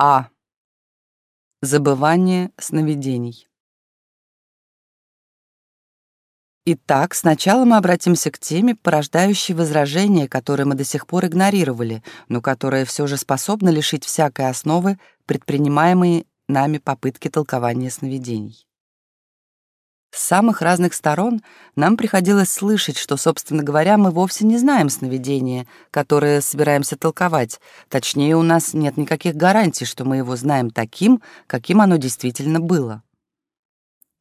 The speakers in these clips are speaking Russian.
А. Забывание сновидений. Итак, сначала мы обратимся к теме, порождающей возражения, которые мы до сих пор игнорировали, но которые все же способны лишить всякой основы предпринимаемые нами попытки толкования сновидений. С самых разных сторон нам приходилось слышать, что, собственно говоря, мы вовсе не знаем сновидения, которое собираемся толковать. Точнее, у нас нет никаких гарантий, что мы его знаем таким, каким оно действительно было.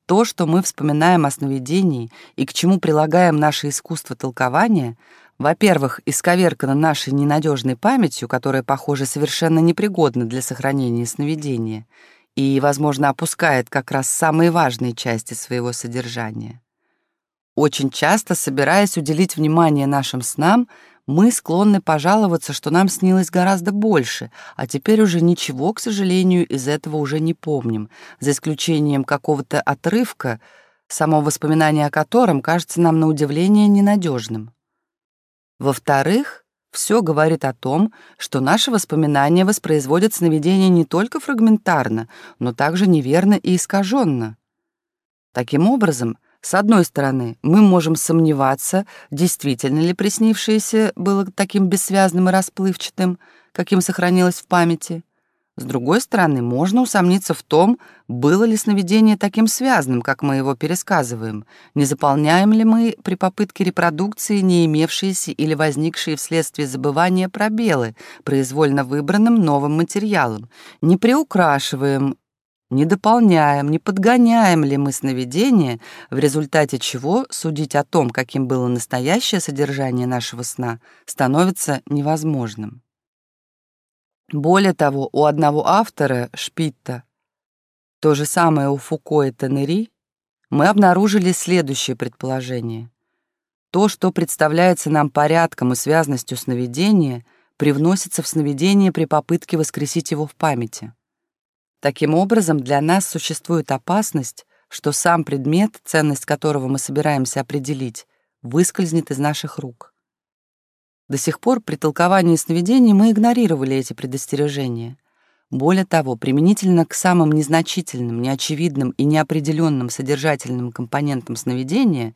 То, что мы вспоминаем о сновидении и к чему прилагаем наше искусство толкования, во-первых, исковеркано нашей ненадежной памятью, которая, похоже, совершенно непригодна для сохранения сновидения, и, возможно, опускает как раз самые важные части своего содержания. Очень часто, собираясь уделить внимание нашим снам, мы склонны пожаловаться, что нам снилось гораздо больше, а теперь уже ничего, к сожалению, из этого уже не помним, за исключением какого-то отрывка, само воспоминание о котором кажется нам на удивление ненадежным. Во-вторых, все говорит о том, что наши воспоминания воспроизводят сновидения не только фрагментарно, но также неверно и искаженно. Таким образом, с одной стороны, мы можем сомневаться, действительно ли приснившееся было таким бессвязным и расплывчатым, каким сохранилось в памяти. С другой стороны, можно усомниться в том, было ли сновидение таким связанным, как мы его пересказываем, не заполняем ли мы при попытке репродукции не имевшиеся или возникшие вследствие забывания пробелы произвольно выбранным новым материалом, не приукрашиваем не дополняем, не подгоняем ли мы сновидение, в результате чего судить о том, каким было настоящее содержание нашего сна, становится невозможным. Более того, у одного автора, Шпитта, то же самое у Фуко и Тенери, мы обнаружили следующее предположение. То, что представляется нам порядком и связностью сновидения, привносится в сновидение при попытке воскресить его в памяти. Таким образом, для нас существует опасность, что сам предмет, ценность которого мы собираемся определить, выскользнет из наших рук. До сих пор при толковании сновидений мы игнорировали эти предостережения. Более того, применительно к самым незначительным, неочевидным и неопределенным содержательным компонентам сновидения,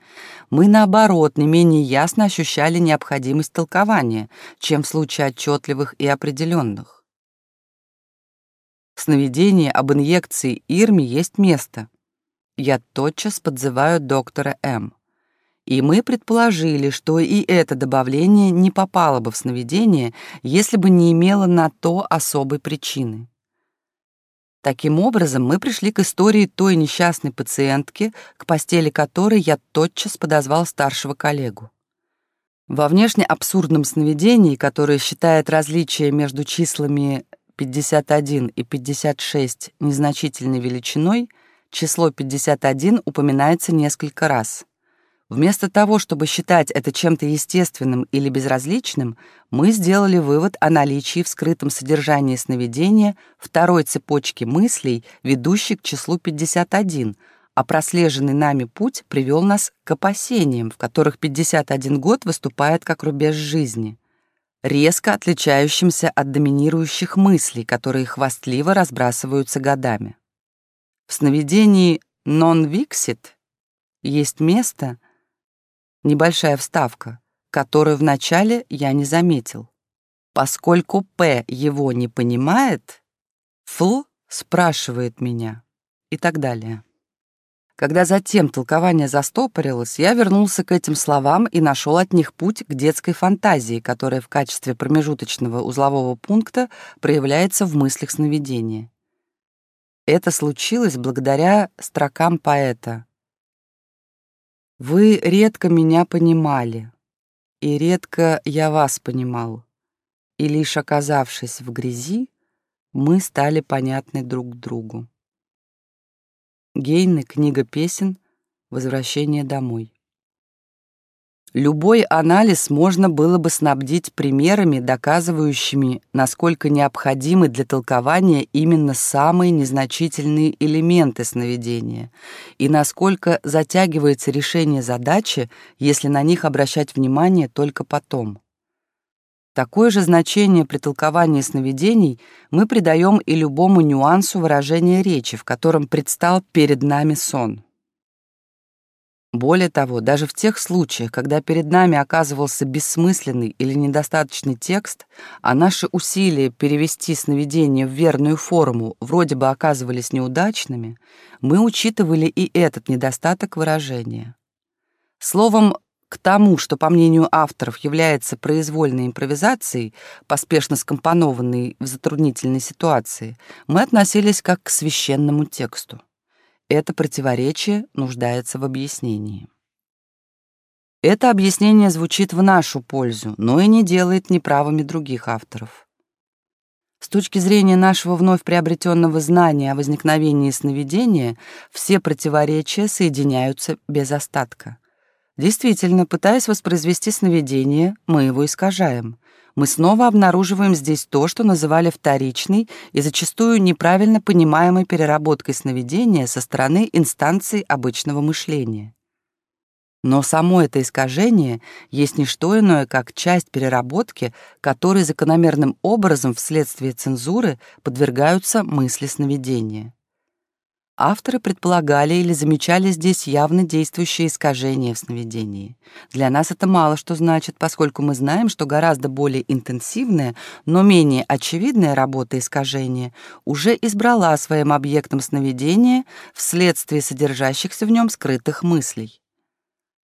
мы, наоборот, не менее ясно ощущали необходимость толкования, чем в случае отчетливых и определенных сновидении об инъекции Ирми есть место. Я тотчас подзываю доктора М. И мы предположили, что и это добавление не попало бы в сновидение, если бы не имело на то особой причины. Таким образом, мы пришли к истории той несчастной пациентки, к постели которой я тотчас подозвал старшего коллегу. Во внешне абсурдном сновидении, которое считает различие между числами 51 и 56 незначительной величиной, число 51 упоминается несколько раз. Вместо того, чтобы считать это чем-то естественным или безразличным, мы сделали вывод о наличии в скрытом содержании сновидения второй цепочки мыслей, ведущей к числу 51, а прослеженный нами путь привел нас к опасениям, в которых 51 год выступает как рубеж жизни резко отличающимся от доминирующих мыслей, которые хвастливо разбрасываются годами. В сновидении «non-vixit» есть место, небольшая вставка, которую вначале я не заметил. Поскольку П его не понимает, Фл спрашивает меня и так далее. Когда затем толкование застопорилось, я вернулся к этим словам и нашел от них путь к детской фантазии, которая в качестве промежуточного узлового пункта проявляется в мыслях сновидения. Это случилось благодаря строкам поэта. «Вы редко меня понимали, и редко я вас понимал, и лишь оказавшись в грязи, мы стали понятны друг другу». Гейны, книга песен, возвращение домой. Любой анализ можно было бы снабдить примерами, доказывающими, насколько необходимы для толкования именно самые незначительные элементы сновидения и насколько затягивается решение задачи, если на них обращать внимание только потом. Такое же значение при толковании сновидений мы придаем и любому нюансу выражения речи, в котором предстал перед нами сон. Более того, даже в тех случаях, когда перед нами оказывался бессмысленный или недостаточный текст, а наши усилия перевести сновидение в верную форму вроде бы оказывались неудачными, мы учитывали и этот недостаток выражения. Словом, к тому, что, по мнению авторов, является произвольной импровизацией, поспешно скомпонованной в затруднительной ситуации, мы относились как к священному тексту. Это противоречие нуждается в объяснении. Это объяснение звучит в нашу пользу, но и не делает неправыми других авторов. С точки зрения нашего вновь приобретенного знания о возникновении сновидения, все противоречия соединяются без остатка. Действительно, пытаясь воспроизвести сновидение, мы его искажаем мы снова обнаруживаем здесь то, что называли вторичной и зачастую неправильно понимаемой переработкой сновидения со стороны инстанций обычного мышления. Но само это искажение есть не что иное, как часть переработки, которой закономерным образом вследствие цензуры подвергаются мысли сновидения. Авторы предполагали или замечали здесь явно действующие искажения в сновидении. Для нас это мало что значит, поскольку мы знаем, что гораздо более интенсивная, но менее очевидная работа искажения уже избрала своим объектом сновидения вследствие содержащихся в нем скрытых мыслей.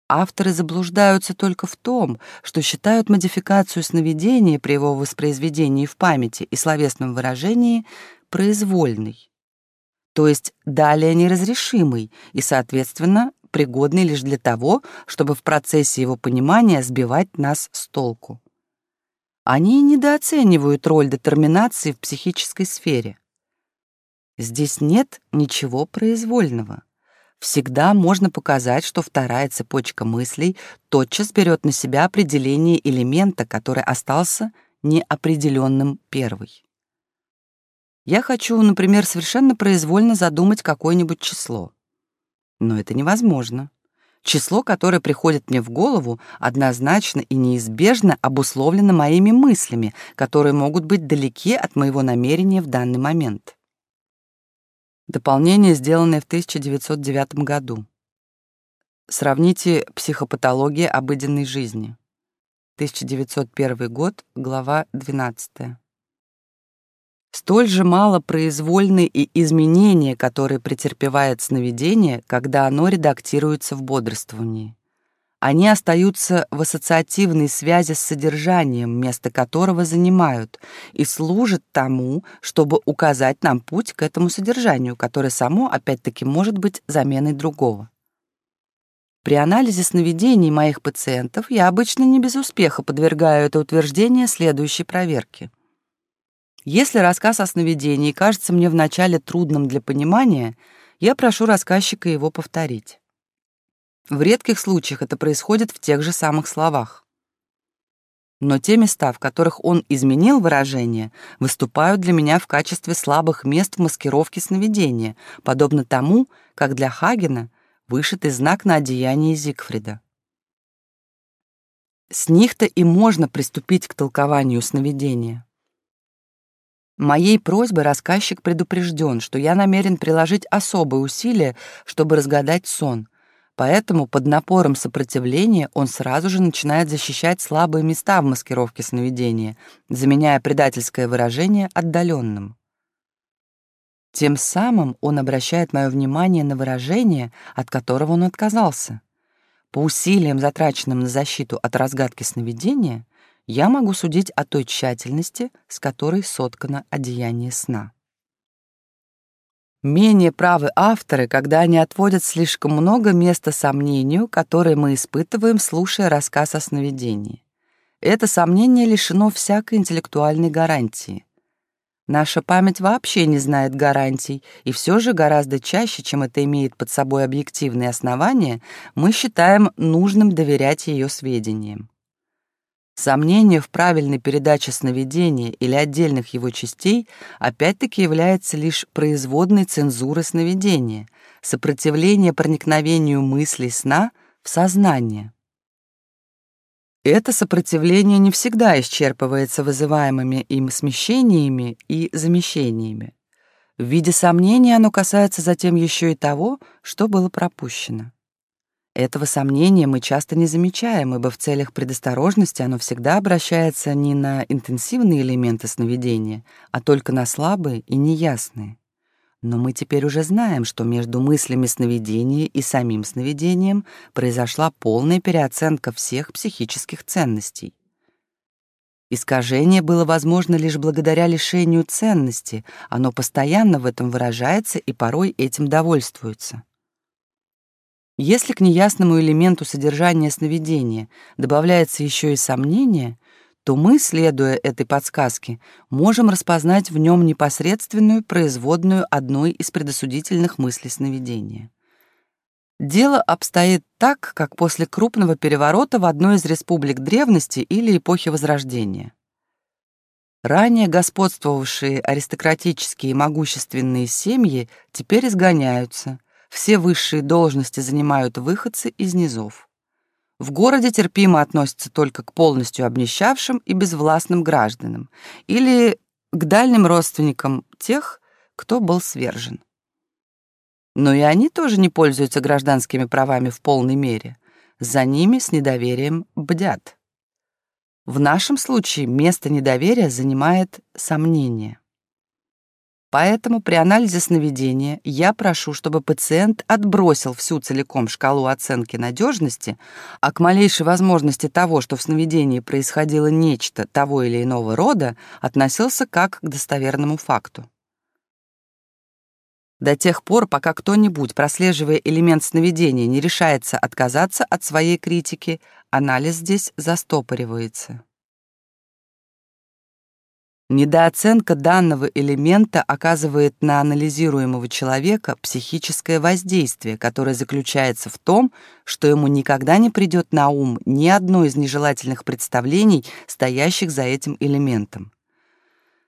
Авторы заблуждаются только в том, что считают модификацию сновидения при его воспроизведении в памяти и словесном выражении произвольной то есть далее неразрешимый и, соответственно, пригодный лишь для того, чтобы в процессе его понимания сбивать нас с толку. Они недооценивают роль детерминации в психической сфере. Здесь нет ничего произвольного. Всегда можно показать, что вторая цепочка мыслей тотчас берет на себя определение элемента, который остался неопределенным первой. Я хочу, например, совершенно произвольно задумать какое-нибудь число. Но это невозможно. Число, которое приходит мне в голову, однозначно и неизбежно обусловлено моими мыслями, которые могут быть далеки от моего намерения в данный момент. Дополнение, сделанное в 1909 году. Сравните «Психопатология обыденной жизни». 1901 год, глава 12. Столь же мало произвольны и изменения, которые претерпевает сновидение, когда оно редактируется в бодрствовании. Они остаются в ассоциативной связи с содержанием, место которого занимают, и служат тому, чтобы указать нам путь к этому содержанию, которое само, опять-таки, может быть заменой другого. При анализе сновидений моих пациентов я обычно не без успеха подвергаю это утверждение следующей проверке — если рассказ о сновидении кажется мне вначале трудным для понимания, я прошу рассказчика его повторить. В редких случаях это происходит в тех же самых словах. Но те места, в которых он изменил выражение, выступают для меня в качестве слабых мест в маскировке сновидения, подобно тому, как для Хагена вышитый знак на одеянии Зигфрида. С них-то и можно приступить к толкованию сновидения. Моей просьбой рассказчик предупрежден, что я намерен приложить особые усилия, чтобы разгадать сон. Поэтому под напором сопротивления он сразу же начинает защищать слабые места в маскировке сновидения, заменяя предательское выражение отдаленным. Тем самым он обращает мое внимание на выражение, от которого он отказался. По усилиям, затраченным на защиту от разгадки сновидения, я могу судить о той тщательности, с которой соткано одеяние сна. Менее правы авторы, когда они отводят слишком много места сомнению, которое мы испытываем, слушая рассказ о сновидении. Это сомнение лишено всякой интеллектуальной гарантии. Наша память вообще не знает гарантий, и все же гораздо чаще, чем это имеет под собой объективные основания, мы считаем нужным доверять ее сведениям. Сомнение в правильной передаче сновидения или отдельных его частей опять-таки является лишь производной цензуры сновидения, сопротивление, проникновению мыслей сна в сознание. Это сопротивление не всегда исчерпывается вызываемыми им смещениями и замещениями. В виде сомнения оно касается затем еще и того, что было пропущено. Этого сомнения мы часто не замечаем, ибо в целях предосторожности оно всегда обращается не на интенсивные элементы сновидения, а только на слабые и неясные. Но мы теперь уже знаем, что между мыслями сновидения и самим сновидением произошла полная переоценка всех психических ценностей. Искажение было возможно лишь благодаря лишению ценности, оно постоянно в этом выражается и порой этим довольствуется. Если к неясному элементу содержания сновидения добавляется еще и сомнение, то мы, следуя этой подсказке, можем распознать в нем непосредственную производную одной из предосудительных мыслей сновидения. Дело обстоит так, как после крупного переворота в одной из республик древности или эпохи Возрождения. Ранее господствовавшие аристократические и могущественные семьи теперь изгоняются, все высшие должности занимают выходцы из низов. В городе терпимо относятся только к полностью обнищавшим и безвластным гражданам или к дальним родственникам тех, кто был свержен. Но и они тоже не пользуются гражданскими правами в полной мере. За ними с недоверием бдят. В нашем случае место недоверия занимает сомнение. Поэтому при анализе сновидения я прошу, чтобы пациент отбросил всю целиком шкалу оценки надежности, а к малейшей возможности того, что в сновидении происходило нечто того или иного рода, относился как к достоверному факту. До тех пор, пока кто-нибудь, прослеживая элемент сновидения, не решается отказаться от своей критики, анализ здесь застопоривается. Недооценка данного элемента оказывает на анализируемого человека психическое воздействие, которое заключается в том, что ему никогда не придет на ум ни одно из нежелательных представлений, стоящих за этим элементом.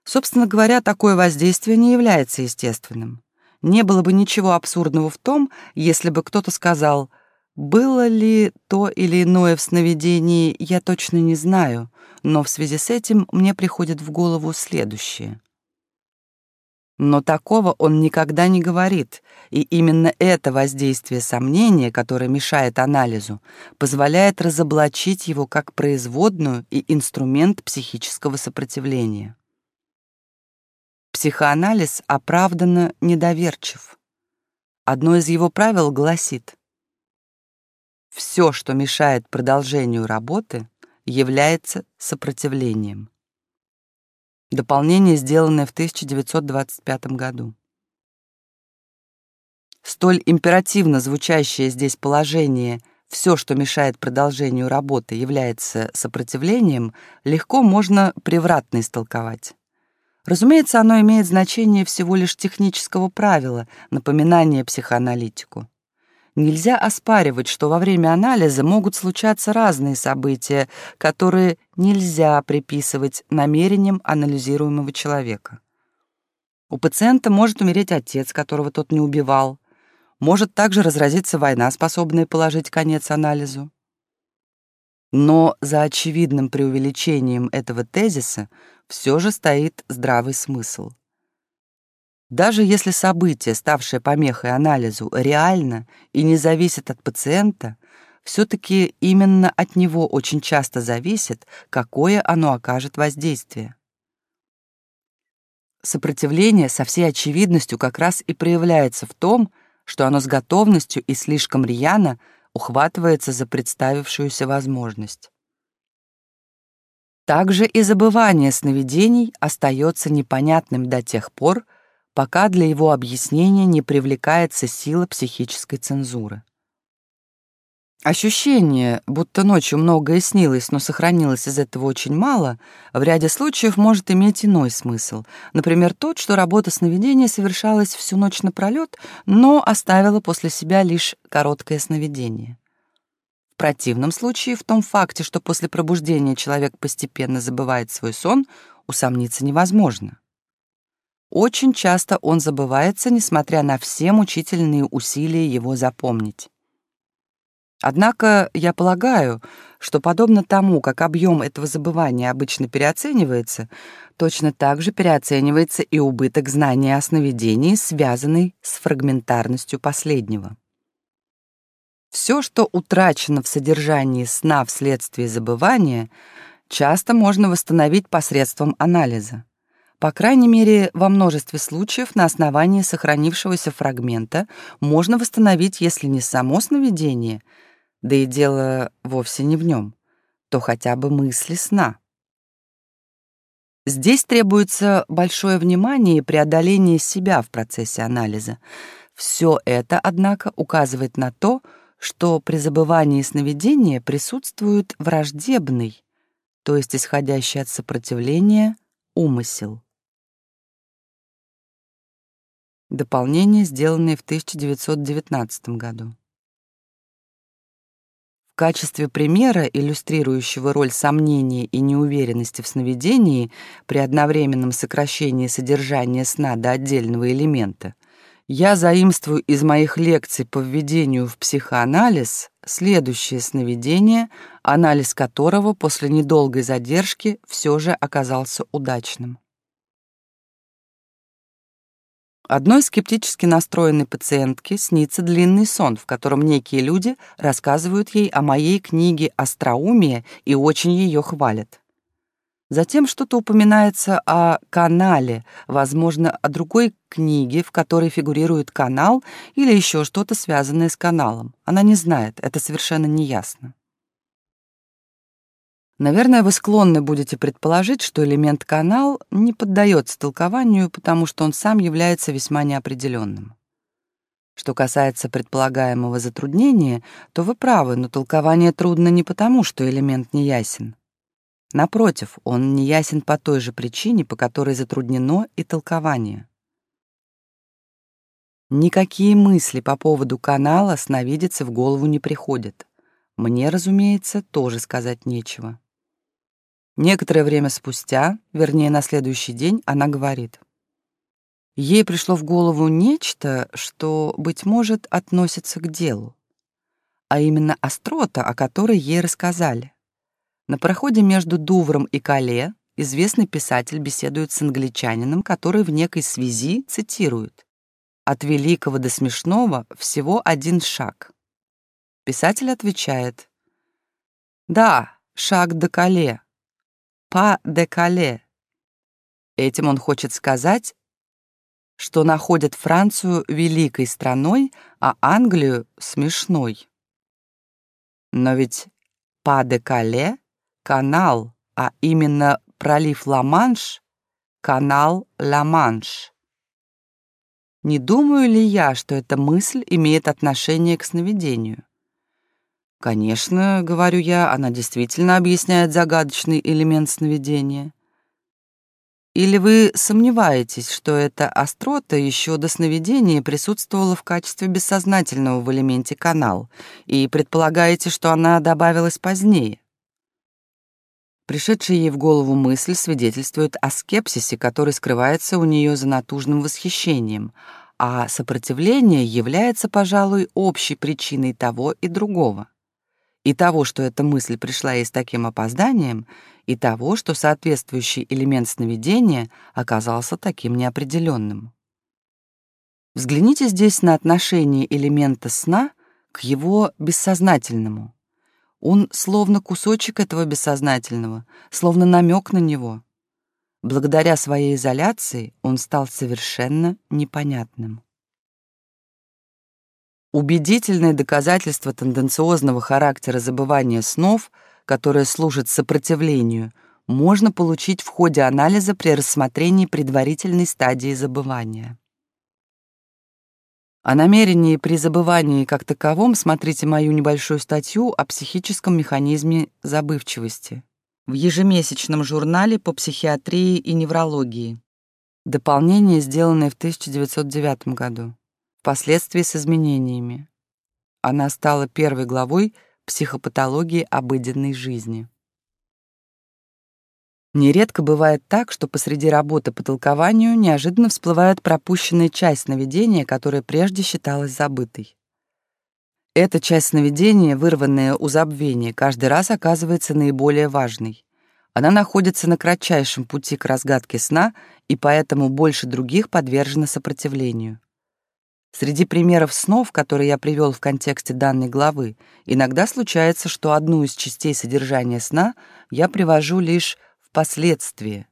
Собственно говоря, такое воздействие не является естественным. Не было бы ничего абсурдного в том, если бы кто-то сказал «Было ли то или иное в сновидении, я точно не знаю», но в связи с этим мне приходит в голову следующее. Но такого он никогда не говорит, и именно это воздействие сомнения, которое мешает анализу, позволяет разоблачить его как производную и инструмент психического сопротивления. Психоанализ оправданно недоверчив. Одно из его правил гласит «Все, что мешает продолжению работы, является сопротивлением. Дополнение, сделанное в 1925 году. Столь императивно звучащее здесь положение «все, что мешает продолжению работы, является сопротивлением», легко можно превратно истолковать. Разумеется, оно имеет значение всего лишь технического правила, напоминания психоаналитику. Нельзя оспаривать, что во время анализа могут случаться разные события, которые нельзя приписывать намерениям анализируемого человека. У пациента может умереть отец, которого тот не убивал. Может также разразиться война, способная положить конец анализу. Но за очевидным преувеличением этого тезиса все же стоит здравый смысл. Даже если событие, ставшее помехой анализу, реально и не зависит от пациента, все-таки именно от него очень часто зависит, какое оно окажет воздействие. Сопротивление со всей очевидностью как раз и проявляется в том, что оно с готовностью и слишком рьяно ухватывается за представившуюся возможность. Также и забывание сновидений остается непонятным до тех пор, пока для его объяснения не привлекается сила психической цензуры. Ощущение, будто ночью многое снилось, но сохранилось из этого очень мало, в ряде случаев может иметь иной смысл. Например, тот, что работа сновидения совершалась всю ночь напролёт, но оставила после себя лишь короткое сновидение. В противном случае в том факте, что после пробуждения человек постепенно забывает свой сон, усомниться невозможно. Очень часто он забывается, несмотря на все мучительные усилия его запомнить. Однако я полагаю, что подобно тому, как объем этого забывания обычно переоценивается, точно так же переоценивается и убыток знания о сновидении, связанный с фрагментарностью последнего. Все, что утрачено в содержании сна вследствие забывания, часто можно восстановить посредством анализа. По крайней мере, во множестве случаев на основании сохранившегося фрагмента можно восстановить, если не само сновидение — да и дело вовсе не в нем, то хотя бы мысли сна. Здесь требуется большое внимание и преодоление себя в процессе анализа. Все это, однако, указывает на то, что при забывании сновидения присутствует враждебный, то есть исходящий от сопротивления, умысел. Дополнение, сделанное в 1919 году. В качестве примера, иллюстрирующего роль сомнения и неуверенности в сновидении при одновременном сокращении содержания сна до отдельного элемента, я заимствую из моих лекций по введению в психоанализ следующее сновидение, анализ которого после недолгой задержки все же оказался удачным. Одной скептически настроенной пациентке снится длинный сон, в котором некие люди рассказывают ей о моей книге «Остроумие» и очень ее хвалят. Затем что-то упоминается о канале, возможно, о другой книге, в которой фигурирует канал или еще что-то связанное с каналом. Она не знает, это совершенно неясно. Наверное, вы склонны будете предположить, что элемент канал не поддается толкованию, потому что он сам является весьма неопределенным. Что касается предполагаемого затруднения, то вы правы, но толкование трудно не потому, что элемент не ясен. Напротив, он не ясен по той же причине, по которой затруднено и толкование. Никакие мысли по поводу канала сновидицы в голову не приходят. Мне, разумеется, тоже сказать нечего. Некоторое время спустя, вернее, на следующий день, она говорит. Ей пришло в голову нечто, что, быть может, относится к делу, а именно острота, о которой ей рассказали. На проходе между Дувром и Кале известный писатель беседует с англичанином, который в некой связи цитирует «От великого до смешного всего один шаг». Писатель отвечает «Да, шаг до Кале, па де Кале. Этим он хочет сказать, что находят Францию великой страной, а Англию — смешной. Но ведь па де Кале — канал, а именно пролив Ла-Манш — канал Ла-Манш. Не думаю ли я, что эта мысль имеет отношение к сновидению? Конечно, говорю я, она действительно объясняет загадочный элемент сновидения. Или вы сомневаетесь, что эта острота еще до сновидения присутствовала в качестве бессознательного в элементе канал, и предполагаете, что она добавилась позднее? Пришедшая ей в голову мысль свидетельствует о скепсисе, который скрывается у нее за натужным восхищением, а сопротивление является, пожалуй, общей причиной того и другого и того, что эта мысль пришла ей с таким опозданием, и того, что соответствующий элемент сновидения оказался таким неопределенным. Взгляните здесь на отношение элемента сна к его бессознательному. Он словно кусочек этого бессознательного, словно намек на него. Благодаря своей изоляции он стал совершенно непонятным. Убедительное доказательство тенденциозного характера забывания снов, которое служит сопротивлению, можно получить в ходе анализа при рассмотрении предварительной стадии забывания. О намерении при забывании как таковом смотрите мою небольшую статью о психическом механизме забывчивости в ежемесячном журнале по психиатрии и неврологии. Дополнение, сделанное в 1909 году впоследствии с изменениями. Она стала первой главой психопатологии обыденной жизни. Нередко бывает так, что посреди работы по толкованию неожиданно всплывает пропущенная часть сновидения, которая прежде считалась забытой. Эта часть сновидения, вырванная у забвения, каждый раз оказывается наиболее важной. Она находится на кратчайшем пути к разгадке сна и поэтому больше других подвержена сопротивлению. Среди примеров снов, которые я привел в контексте данной главы, иногда случается, что одну из частей содержания сна я привожу лишь впоследствии.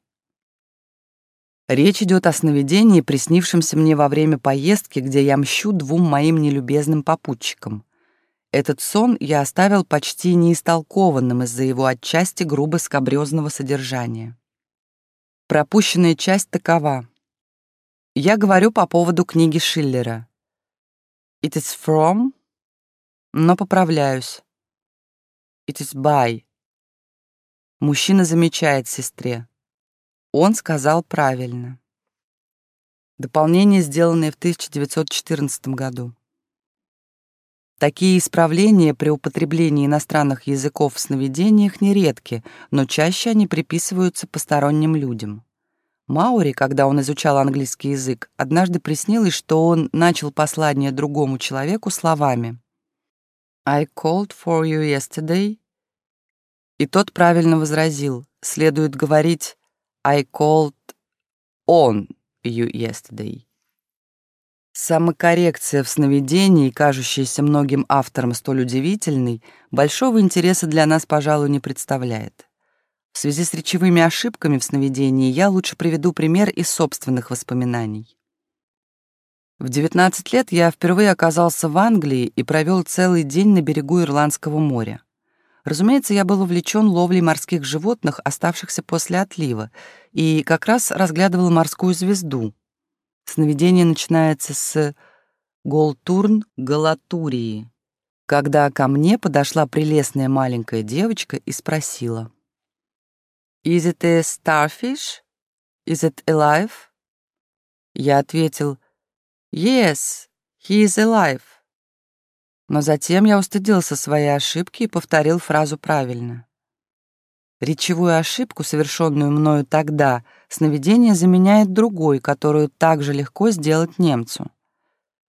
Речь идет о сновидении, приснившемся мне во время поездки, где я мщу двум моим нелюбезным попутчикам. Этот сон я оставил почти неистолкованным из-за его отчасти грубо скобрёзного содержания. Пропущенная часть такова. Я говорю по поводу книги Шиллера. It is from, но поправляюсь. It is by. Мужчина замечает сестре. Он сказал правильно. Дополнение, сделанное в 1914 году. Такие исправления при употреблении иностранных языков в сновидениях нередки, но чаще они приписываются посторонним людям. Маури, когда он изучал английский язык, однажды приснилось, что он начал послание другому человеку словами «I called for you yesterday», и тот правильно возразил, следует говорить «I called on you yesterday». Самокоррекция в сновидении, кажущаяся многим авторам столь удивительной, большого интереса для нас, пожалуй, не представляет. В связи с речевыми ошибками в сновидении я лучше приведу пример из собственных воспоминаний. В 19 лет я впервые оказался в Англии и провел целый день на берегу Ирландского моря. Разумеется, я был увлечен ловлей морских животных, оставшихся после отлива, и как раз разглядывал морскую звезду. Сновидение начинается с «Голтурн Галатурии», когда ко мне подошла прелестная маленькая девочка и спросила — Is it a starfish? Is it alive? Я ответил, Yes, he is alive. Но затем я устыдился своей ошибки и повторил фразу правильно. Речевую ошибку, совершенную мною тогда, сновидение заменяет другой, которую также легко сделать немцу.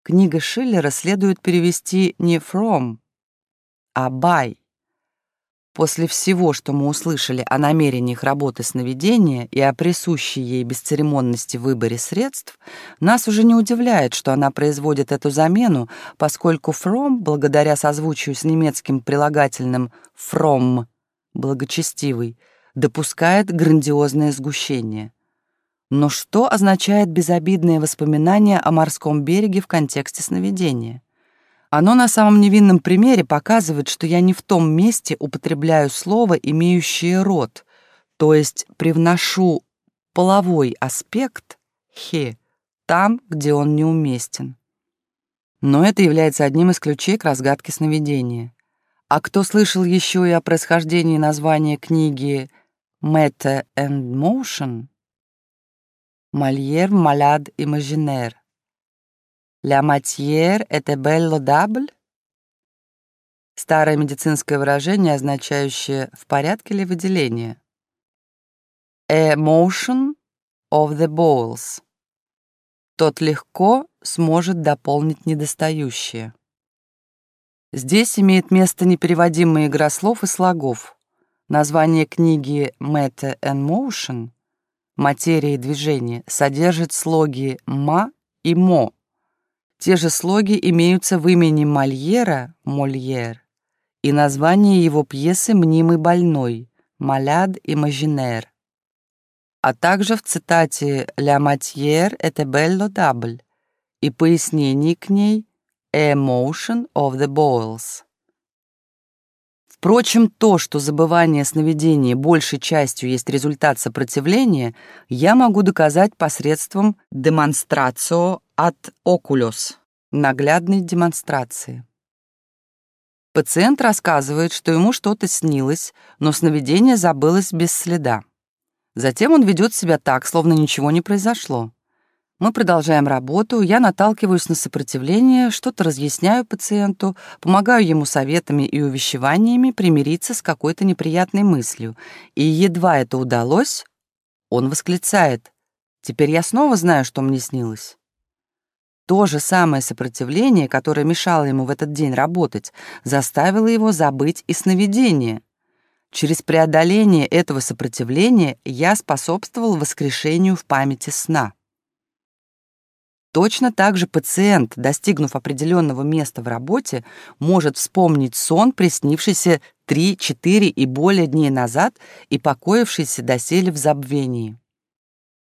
Книга Шиллера следует перевести не «from», а «by». После всего, что мы услышали о намерениях работы сновидения и о присущей ей бесцеремонности выборе средств, нас уже не удивляет, что она производит эту замену, поскольку «from», благодаря созвучию с немецким прилагательным «from» — благочестивый, допускает грандиозное сгущение. Но что означает безобидное воспоминание о морском береге в контексте сновидения? Оно на самом невинном примере показывает, что я не в том месте употребляю слово, имеющее род, то есть привношу половой аспект «хе» там, где он неуместен. Но это является одним из ключей к разгадке сновидения. А кто слышал еще и о происхождении названия книги «Meta and Motion»? «Мольер, Малад, Имагинер» «La matière est bello dable?» Старое медицинское выражение, означающее «в порядке ли выделение?» «A motion of the bowels» Тот легко сможет дополнить недостающее. Здесь имеет место непереводимая игра слов и слогов. Название книги «Matter and Motion» «Материя и движение» содержит слоги «ма» и «мо», те же слоги имеются в имени Мольера Мольер и название его пьесы «Мнимый больной» Маляд Имагинер, а также в цитате «La matière est bello double» и пояснении к ней «Emotion of the bowels». Впрочем, то, что забывание сновидений большей частью есть результат сопротивления, я могу доказать посредством демонстрацио от окулюс наглядной демонстрации. Пациент рассказывает, что ему что-то снилось, но сновидение забылось без следа. Затем он ведет себя так, словно ничего не произошло. Мы продолжаем работу, я наталкиваюсь на сопротивление, что-то разъясняю пациенту, помогаю ему советами и увещеваниями примириться с какой-то неприятной мыслью. И едва это удалось, он восклицает. «Теперь я снова знаю, что мне снилось». То же самое сопротивление, которое мешало ему в этот день работать, заставило его забыть и сновидение. Через преодоление этого сопротивления я способствовал воскрешению в памяти сна. Точно так же пациент, достигнув определенного места в работе, может вспомнить сон, приснившийся 3, 4 и более дней назад и покоившийся доселе в забвении.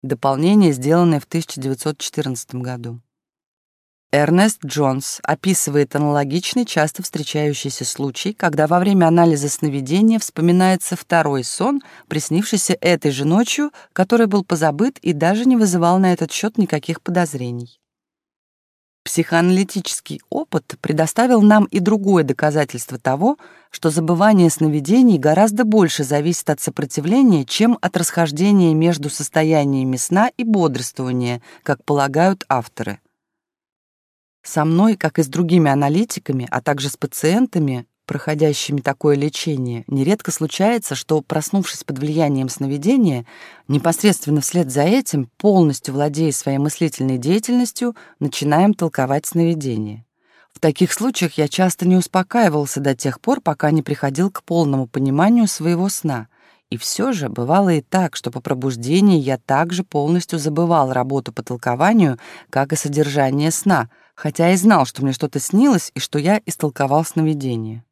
Дополнение, сделанное в 1914 году. Эрнест Джонс описывает аналогичный, часто встречающийся случай, когда во время анализа сновидения вспоминается второй сон, приснившийся этой же ночью, который был позабыт и даже не вызывал на этот счет никаких подозрений. Психоаналитический опыт предоставил нам и другое доказательство того, что забывание сновидений гораздо больше зависит от сопротивления, чем от расхождения между состояниями сна и бодрствования, как полагают авторы. Со мной, как и с другими аналитиками, а также с пациентами, проходящими такое лечение, нередко случается, что, проснувшись под влиянием сновидения, непосредственно вслед за этим, полностью владея своей мыслительной деятельностью, начинаем толковать сновидение. В таких случаях я часто не успокаивался до тех пор, пока не приходил к полному пониманию своего сна. И все же бывало и так, что по пробуждении я также полностью забывал работу по толкованию, как и содержание сна — хотя и знал, что мне что-то снилось и что я истолковал сновидение.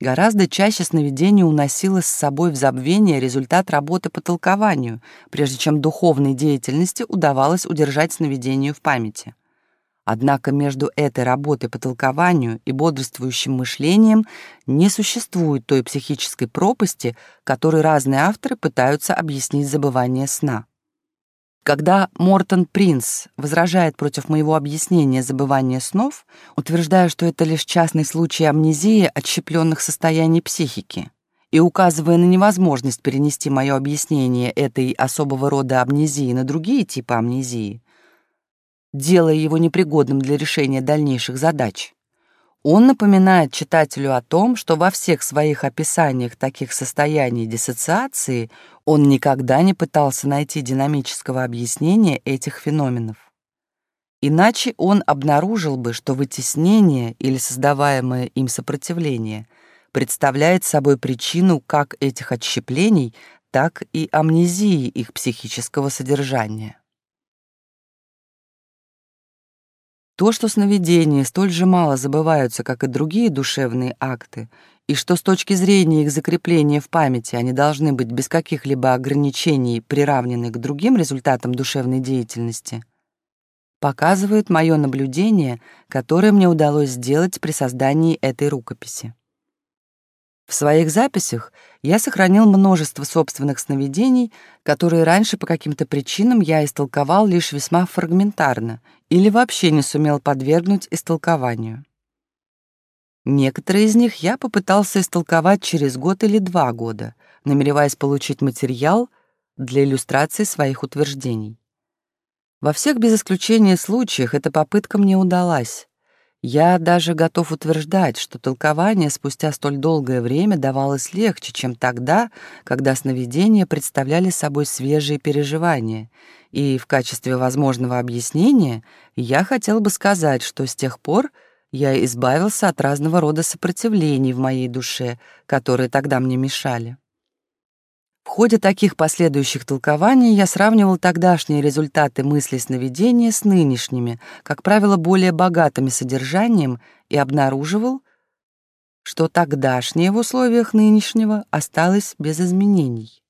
Гораздо чаще сновидение уносило с собой в забвение результат работы по толкованию, прежде чем духовной деятельности удавалось удержать сновидению в памяти. Однако между этой работой по толкованию и бодрствующим мышлением не существует той психической пропасти, которой разные авторы пытаются объяснить забывание сна. Когда Мортон Принц возражает против моего объяснения забывания снов, утверждая, что это лишь частный случай амнезии отщепленных состояний психики, и указывая на невозможность перенести мое объяснение этой особого рода амнезии на другие типы амнезии, делая его непригодным для решения дальнейших задач, он напоминает читателю о том, что во всех своих описаниях таких состояний диссоциации он никогда не пытался найти динамического объяснения этих феноменов. Иначе он обнаружил бы, что вытеснение или создаваемое им сопротивление представляет собой причину как этих отщеплений, так и амнезии их психического содержания. То, что сновидения столь же мало забываются, как и другие душевные акты, и что с точки зрения их закрепления в памяти они должны быть без каких-либо ограничений приравнены к другим результатам душевной деятельности, показывает мое наблюдение, которое мне удалось сделать при создании этой рукописи. В своих записях я сохранил множество собственных сновидений, которые раньше по каким-то причинам я истолковал лишь весьма фрагментарно или вообще не сумел подвергнуть истолкованию. Некоторые из них я попытался истолковать через год или два года, намереваясь получить материал для иллюстрации своих утверждений. Во всех без исключения случаях эта попытка мне удалась, я даже готов утверждать, что толкование спустя столь долгое время давалось легче, чем тогда, когда сновидения представляли собой свежие переживания. И в качестве возможного объяснения я хотел бы сказать, что с тех пор я избавился от разного рода сопротивлений в моей душе, которые тогда мне мешали. В ходе таких последующих толкований я сравнивал тогдашние результаты мыслей сновидения с нынешними, как правило, более богатыми содержанием, и обнаруживал, что тогдашнее в условиях нынешнего осталось без изменений.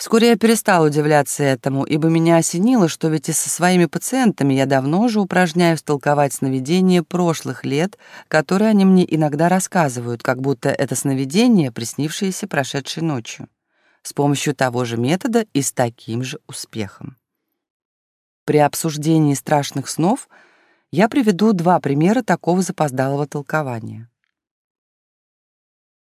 Вскоре я перестал удивляться этому, ибо меня осенило, что ведь и со своими пациентами я давно уже упражняюсь толковать сновидения прошлых лет, которые они мне иногда рассказывают, как будто это сновидение, приснившееся прошедшей ночью, с помощью того же метода и с таким же успехом. При обсуждении страшных снов я приведу два примера такого запоздалого толкования.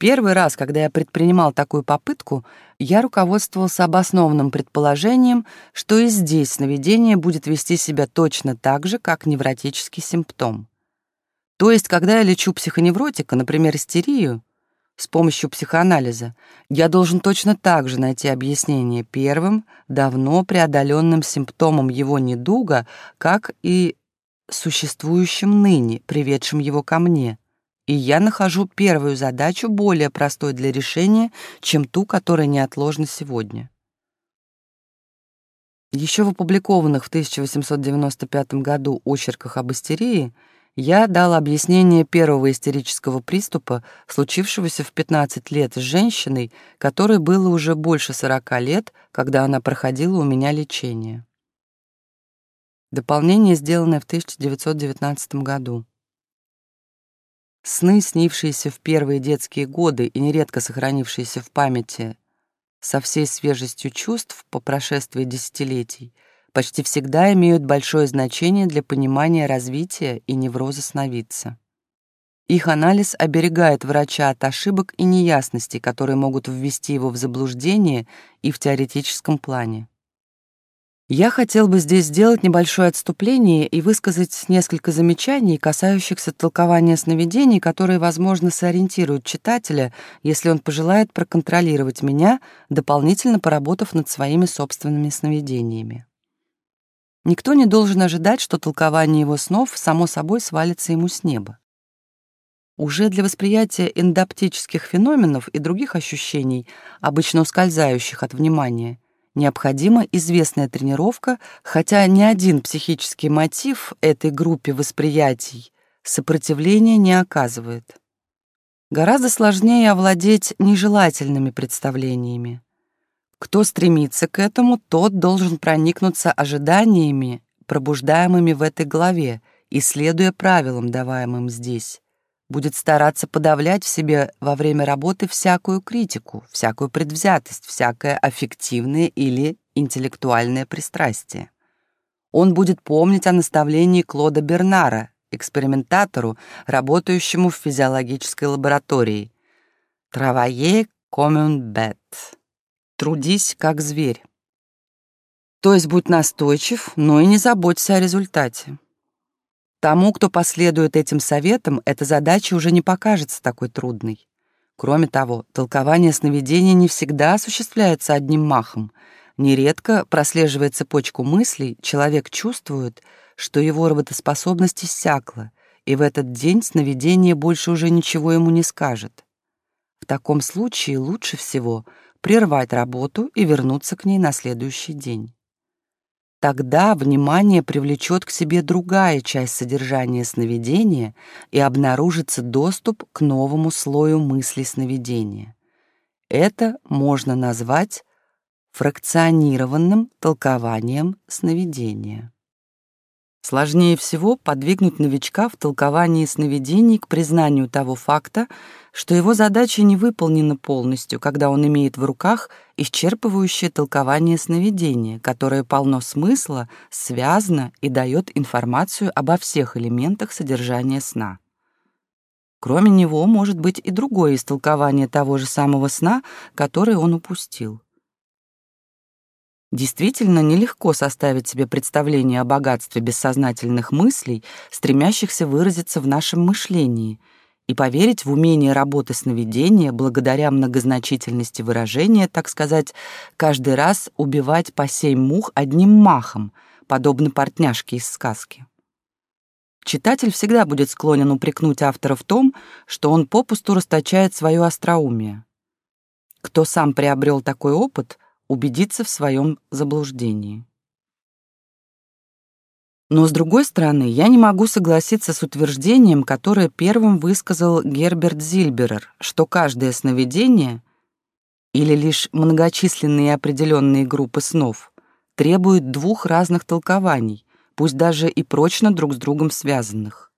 Первый раз, когда я предпринимал такую попытку, я руководствовался обоснованным предположением, что и здесь сновидение будет вести себя точно так же, как невротический симптом. То есть, когда я лечу психоневротика, например, истерию, с помощью психоанализа, я должен точно так же найти объяснение первым, давно преодоленным симптомом его недуга, как и существующим ныне, приведшим его ко мне. И я нахожу первую задачу более простой для решения, чем ту, которая неотложна сегодня. Еще в опубликованных в 1895 году очерках об истерии я дал объяснение первого истерического приступа, случившегося в 15 лет с женщиной, которой было уже больше 40 лет, когда она проходила у меня лечение. Дополнение, сделанное в 1919 году. Сны, снившиеся в первые детские годы и нередко сохранившиеся в памяти со всей свежестью чувств по прошествии десятилетий, почти всегда имеют большое значение для понимания развития и невроза сновидца. Их анализ оберегает врача от ошибок и неясностей, которые могут ввести его в заблуждение и в теоретическом плане. Я хотел бы здесь сделать небольшое отступление и высказать несколько замечаний, касающихся толкования сновидений, которые, возможно, сориентируют читателя, если он пожелает проконтролировать меня, дополнительно поработав над своими собственными сновидениями. Никто не должен ожидать, что толкование его снов само собой свалится ему с неба. Уже для восприятия эндоптических феноменов и других ощущений, обычно ускользающих от внимания, необходима известная тренировка, хотя ни один психический мотив этой группе восприятий сопротивления не оказывает. Гораздо сложнее овладеть нежелательными представлениями. Кто стремится к этому, тот должен проникнуться ожиданиями, пробуждаемыми в этой главе, и, следуя правилам, даваемым здесь, будет стараться подавлять в себе во время работы всякую критику, всякую предвзятость, всякое аффективное или интеллектуальное пристрастие. Он будет помнить о наставлении Клода Бернара, экспериментатору, работающему в физиологической лаборатории. «Travailler comme bête» — «Трудись, как зверь». То есть будь настойчив, но и не заботься о результате. Тому, кто последует этим советам, эта задача уже не покажется такой трудной. Кроме того, толкование сновидения не всегда осуществляется одним махом. Нередко, прослеживая цепочку мыслей, человек чувствует, что его работоспособность иссякла, и в этот день сновидение больше уже ничего ему не скажет. В таком случае лучше всего прервать работу и вернуться к ней на следующий день. Тогда внимание привлечет к себе другая часть содержания сновидения и обнаружится доступ к новому слою мыслей сновидения. Это можно назвать фракционированным толкованием сновидения. Сложнее всего подвигнуть новичка в толковании сновидений к признанию того факта, что его задача не выполнена полностью, когда он имеет в руках исчерпывающее толкование сновидения, которое полно смысла, связано и дает информацию обо всех элементах содержания сна. Кроме него может быть и другое истолкование того же самого сна, который он упустил. Действительно, нелегко составить себе представление о богатстве бессознательных мыслей, стремящихся выразиться в нашем мышлении, и поверить в умение работы сновидения благодаря многозначительности выражения, так сказать, каждый раз убивать по семь мух одним махом, подобно портняшке из сказки. Читатель всегда будет склонен упрекнуть автора в том, что он попусту расточает свое остроумие. Кто сам приобрел такой опыт, убедиться в своем заблуждении. Но, с другой стороны, я не могу согласиться с утверждением, которое первым высказал Герберт Зильберер, что каждое сновидение или лишь многочисленные определенные группы снов требует двух разных толкований, пусть даже и прочно друг с другом связанных.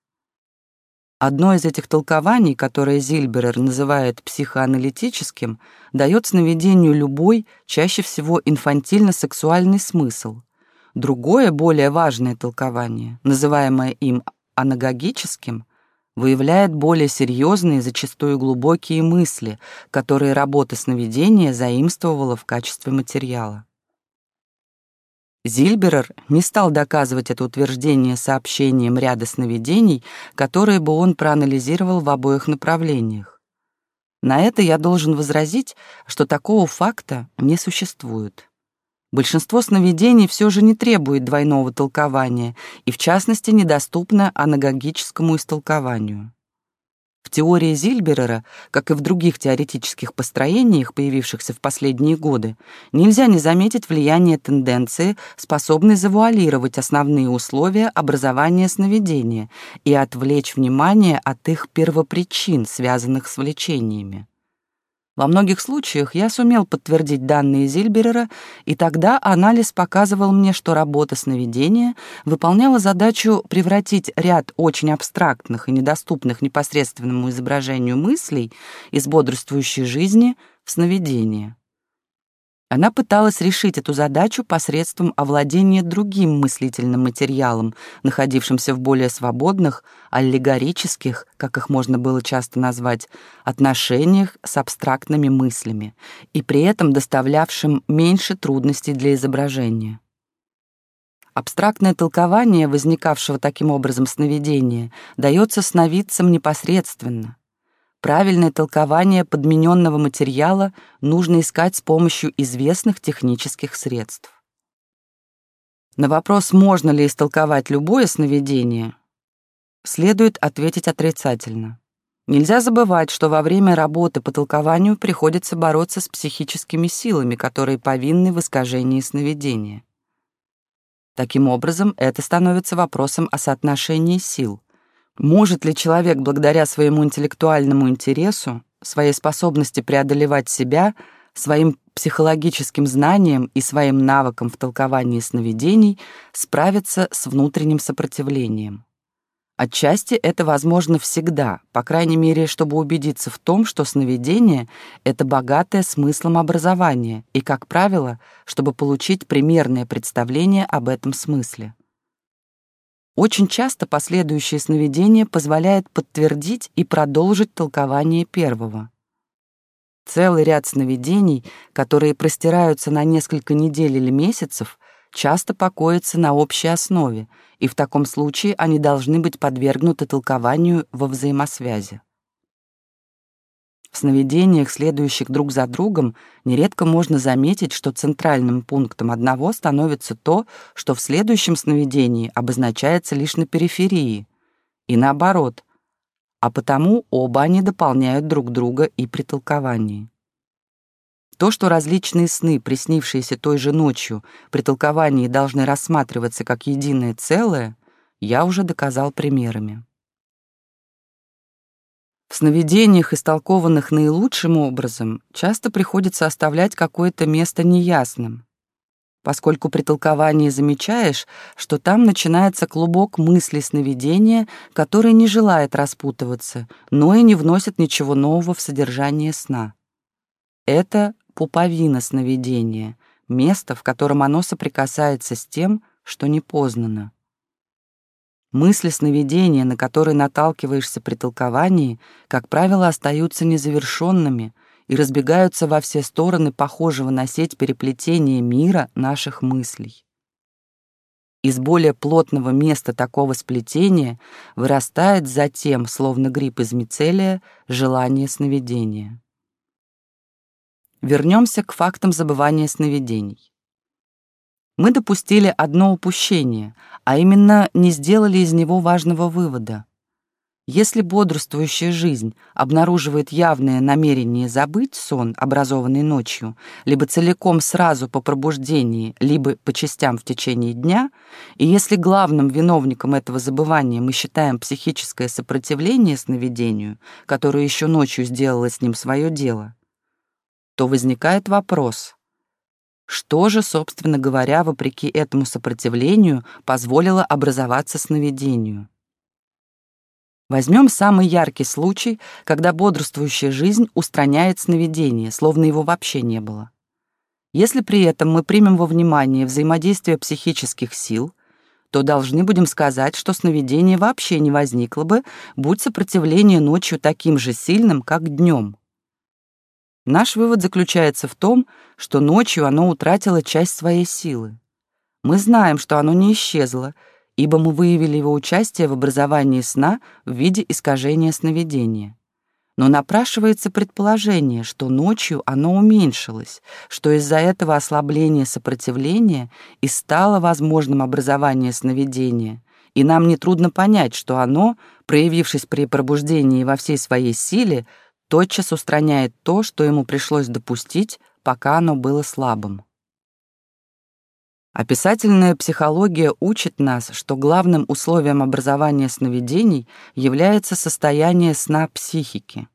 Одно из этих толкований, которое Зильберер называет психоаналитическим, дает сновидению любой, чаще всего инфантильно-сексуальный смысл. Другое, более важное толкование, называемое им анагогическим, выявляет более серьезные, зачастую глубокие мысли, которые работа сновидения заимствовала в качестве материала. Зильберер не стал доказывать это утверждение сообщением ряда сновидений, которые бы он проанализировал в обоих направлениях. На это я должен возразить, что такого факта не существует. Большинство сновидений все же не требует двойного толкования и, в частности, недоступно анагогическому истолкованию. В теории Зильберера, как и в других теоретических построениях, появившихся в последние годы, нельзя не заметить влияние тенденции, способной завуалировать основные условия образования сновидения и отвлечь внимание от их первопричин, связанных с влечениями. Во многих случаях я сумел подтвердить данные Зильберера, и тогда анализ показывал мне, что работа сновидения выполняла задачу превратить ряд очень абстрактных и недоступных непосредственному изображению мыслей из бодрствующей жизни в сновидение. Она пыталась решить эту задачу посредством овладения другим мыслительным материалом, находившимся в более свободных, аллегорических, как их можно было часто назвать, отношениях с абстрактными мыслями, и при этом доставлявшим меньше трудностей для изображения. Абстрактное толкование возникавшего таким образом сновидения дается сновидцам непосредственно, Правильное толкование подмененного материала нужно искать с помощью известных технических средств. На вопрос, можно ли истолковать любое сновидение, следует ответить отрицательно. Нельзя забывать, что во время работы по толкованию приходится бороться с психическими силами, которые повинны в искажении сновидения. Таким образом, это становится вопросом о соотношении сил. Может ли человек благодаря своему интеллектуальному интересу, своей способности преодолевать себя, своим психологическим знаниям и своим навыкам в толковании сновидений справиться с внутренним сопротивлением? Отчасти это возможно всегда, по крайней мере, чтобы убедиться в том, что сновидение — это богатое смыслом образование, и, как правило, чтобы получить примерное представление об этом смысле. Очень часто последующее сновидение позволяет подтвердить и продолжить толкование первого. Целый ряд сновидений, которые простираются на несколько недель или месяцев, часто покоятся на общей основе, и в таком случае они должны быть подвергнуты толкованию во взаимосвязи. В сновидениях, следующих друг за другом, нередко можно заметить, что центральным пунктом одного становится то, что в следующем сновидении обозначается лишь на периферии, и наоборот, а потому оба они дополняют друг друга и при толковании. То, что различные сны, приснившиеся той же ночью, при толковании должны рассматриваться как единое целое, я уже доказал примерами. В сновидениях, истолкованных наилучшим образом, часто приходится оставлять какое-то место неясным, поскольку при толковании замечаешь, что там начинается клубок мыслей сновидения, который не желает распутываться, но и не вносит ничего нового в содержание сна. Это пуповина сновидения, место, в котором оно соприкасается с тем, что не познано. Мысли сновидения, на которые наталкиваешься при толковании, как правило, остаются незавершенными и разбегаются во все стороны похожего на сеть переплетения мира наших мыслей. Из более плотного места такого сплетения вырастает затем, словно гриб из мицелия, желание сновидения. Вернемся к фактам забывания сновидений мы допустили одно упущение, а именно не сделали из него важного вывода. Если бодрствующая жизнь обнаруживает явное намерение забыть сон, образованный ночью, либо целиком сразу по пробуждении, либо по частям в течение дня, и если главным виновником этого забывания мы считаем психическое сопротивление сновидению, которое еще ночью сделало с ним свое дело, то возникает вопрос, что же, собственно говоря, вопреки этому сопротивлению, позволило образоваться сновидению? Возьмем самый яркий случай, когда бодрствующая жизнь устраняет сновидение, словно его вообще не было. Если при этом мы примем во внимание взаимодействие психических сил, то должны будем сказать, что сновидение вообще не возникло бы, будь сопротивление ночью таким же сильным, как днем. Наш вывод заключается в том, что ночью оно утратило часть своей силы. Мы знаем, что оно не исчезло, ибо мы выявили его участие в образовании сна в виде искажения сновидения. Но напрашивается предположение, что ночью оно уменьшилось, что из-за этого ослабления сопротивления и стало возможным образование сновидения, и нам нетрудно понять, что оно, проявившись при пробуждении во всей своей силе, тотчас устраняет то, что ему пришлось допустить, пока оно было слабым. Описательная психология учит нас, что главным условием образования сновидений является состояние сна психики.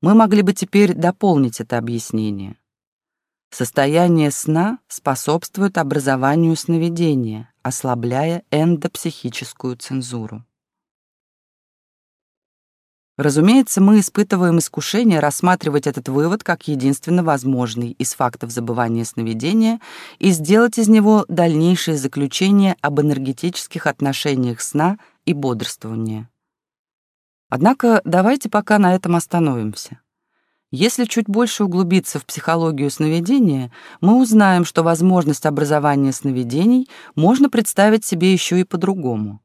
Мы могли бы теперь дополнить это объяснение. Состояние сна способствует образованию сновидения, ослабляя эндопсихическую цензуру. Разумеется, мы испытываем искушение рассматривать этот вывод как единственно возможный из фактов забывания сновидения и сделать из него дальнейшее заключение об энергетических отношениях сна и бодрствования. Однако давайте пока на этом остановимся. Если чуть больше углубиться в психологию сновидения, мы узнаем, что возможность образования сновидений можно представить себе еще и по-другому.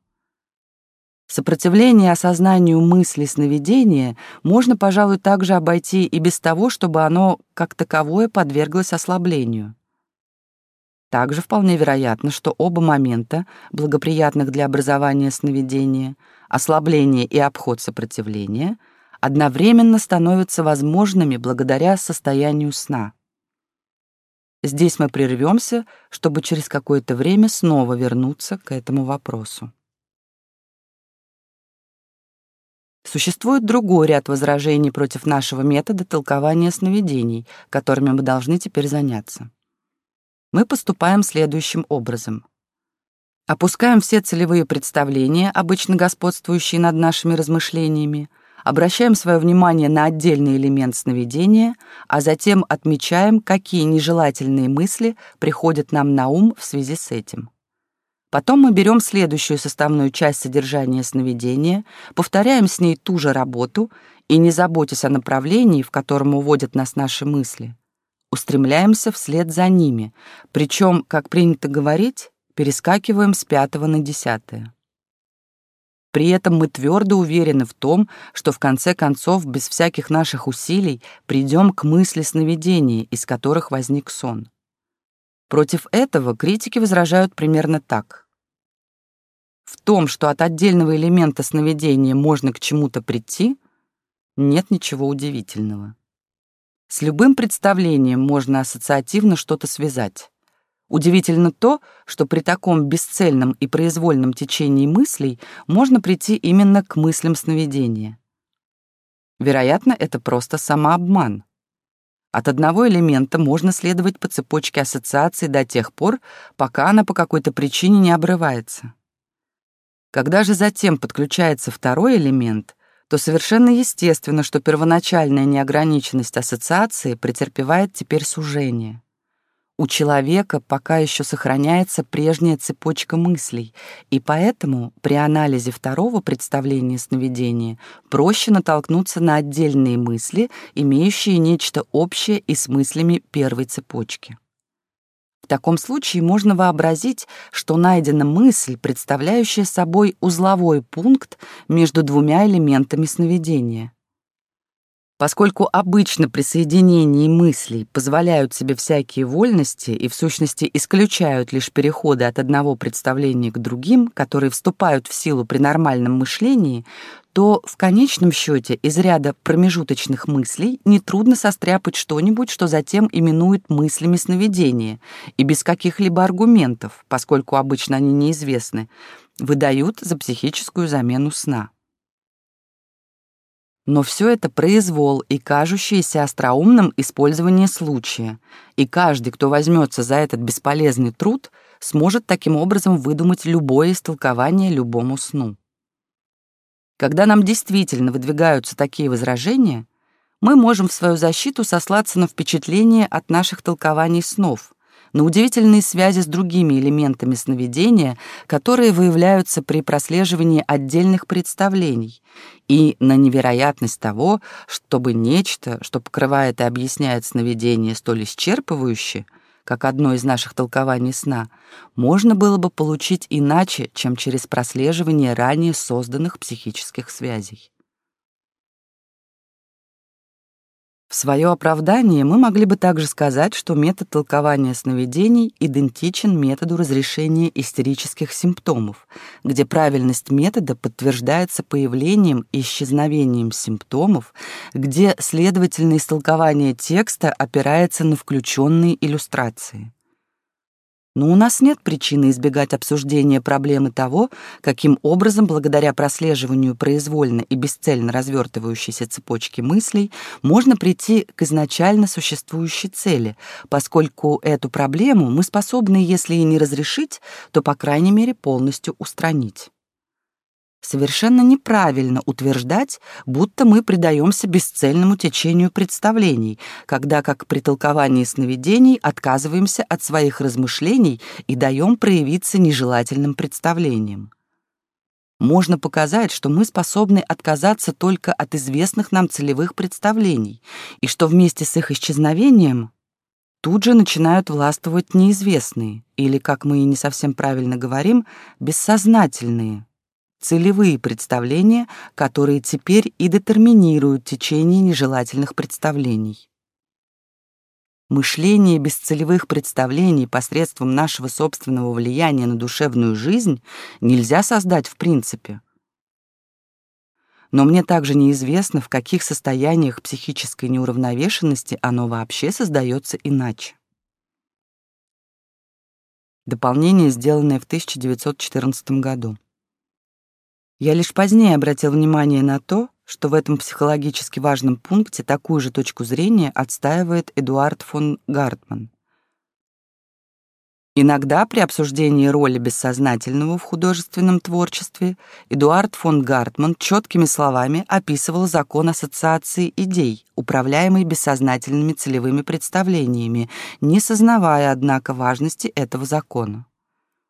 Сопротивление осознанию мысли сновидения можно, пожалуй, также обойти и без того, чтобы оно, как таковое, подверглось ослаблению. Также вполне вероятно, что оба момента, благоприятных для образования сновидения, ослабление и обход сопротивления, одновременно становятся возможными благодаря состоянию сна. Здесь мы прервемся, чтобы через какое-то время снова вернуться к этому вопросу. Существует другой ряд возражений против нашего метода толкования сновидений, которыми мы должны теперь заняться. Мы поступаем следующим образом. Опускаем все целевые представления, обычно господствующие над нашими размышлениями, обращаем свое внимание на отдельный элемент сновидения, а затем отмечаем, какие нежелательные мысли приходят нам на ум в связи с этим. Потом мы берем следующую составную часть содержания сновидения, повторяем с ней ту же работу и, не заботясь о направлении, в котором уводят нас наши мысли, устремляемся вслед за ними, причем, как принято говорить, перескакиваем с пятого на десятое. При этом мы твердо уверены в том, что в конце концов, без всяких наших усилий, придем к мысли сновидения, из которых возник сон. Против этого критики возражают примерно так. В том, что от отдельного элемента сновидения можно к чему-то прийти, нет ничего удивительного. С любым представлением можно ассоциативно что-то связать. Удивительно то, что при таком бесцельном и произвольном течении мыслей можно прийти именно к мыслям сновидения. Вероятно, это просто самообман. От одного элемента можно следовать по цепочке ассоциаций до тех пор, пока она по какой-то причине не обрывается. Когда же затем подключается второй элемент, то совершенно естественно, что первоначальная неограниченность ассоциации претерпевает теперь сужение. У человека пока еще сохраняется прежняя цепочка мыслей, и поэтому при анализе второго представления сновидения проще натолкнуться на отдельные мысли, имеющие нечто общее и с мыслями первой цепочки. В таком случае можно вообразить, что найдена мысль, представляющая собой узловой пункт между двумя элементами сновидения. Поскольку обычно при соединении мыслей позволяют себе всякие вольности и в сущности исключают лишь переходы от одного представления к другим, которые вступают в силу при нормальном мышлении, то в конечном счете из ряда промежуточных мыслей нетрудно состряпать что-нибудь, что затем именуют мыслями сновидения, и без каких-либо аргументов, поскольку обычно они неизвестны, выдают за психическую замену сна. Но все это произвол и кажущееся остроумным использование случая, и каждый, кто возьмется за этот бесполезный труд, сможет таким образом выдумать любое истолкование любому сну. Когда нам действительно выдвигаются такие возражения, мы можем в свою защиту сослаться на впечатление от наших толкований снов, на удивительные связи с другими элементами сновидения, которые выявляются при прослеживании отдельных представлений, и на невероятность того, чтобы нечто, что покрывает и объясняет сновидение столь исчерпывающе, как одно из наших толкований сна, можно было бы получить иначе, чем через прослеживание ранее созданных психических связей. В свое оправдание мы могли бы также сказать, что метод толкования сновидений идентичен методу разрешения истерических симптомов, где правильность метода подтверждается появлением и исчезновением симптомов, где, следовательно, истолкование текста опирается на включенные иллюстрации. Но у нас нет причины избегать обсуждения проблемы того, каким образом, благодаря прослеживанию произвольно и бесцельно развертывающейся цепочки мыслей, можно прийти к изначально существующей цели, поскольку эту проблему мы способны, если и не разрешить, то, по крайней мере, полностью устранить. Совершенно неправильно утверждать, будто мы предаемся бесцельному течению представлений, когда, как при толковании сновидений, отказываемся от своих размышлений и даем проявиться нежелательным представлениям. Можно показать, что мы способны отказаться только от известных нам целевых представлений, и что вместе с их исчезновением тут же начинают властвовать неизвестные, или, как мы и не совсем правильно говорим, бессознательные, целевые представления, которые теперь и детерминируют течение нежелательных представлений. Мышление без целевых представлений посредством нашего собственного влияния на душевную жизнь нельзя создать в принципе. Но мне также неизвестно, в каких состояниях психической неуравновешенности оно вообще создается иначе. Дополнение, сделанное в 1914 году. Я лишь позднее обратил внимание на то, что в этом психологически важном пункте такую же точку зрения отстаивает Эдуард фон Гартман. Иногда при обсуждении роли бессознательного в художественном творчестве Эдуард фон Гартман четкими словами описывал закон ассоциации идей, управляемый бессознательными целевыми представлениями, не сознавая, однако, важности этого закона.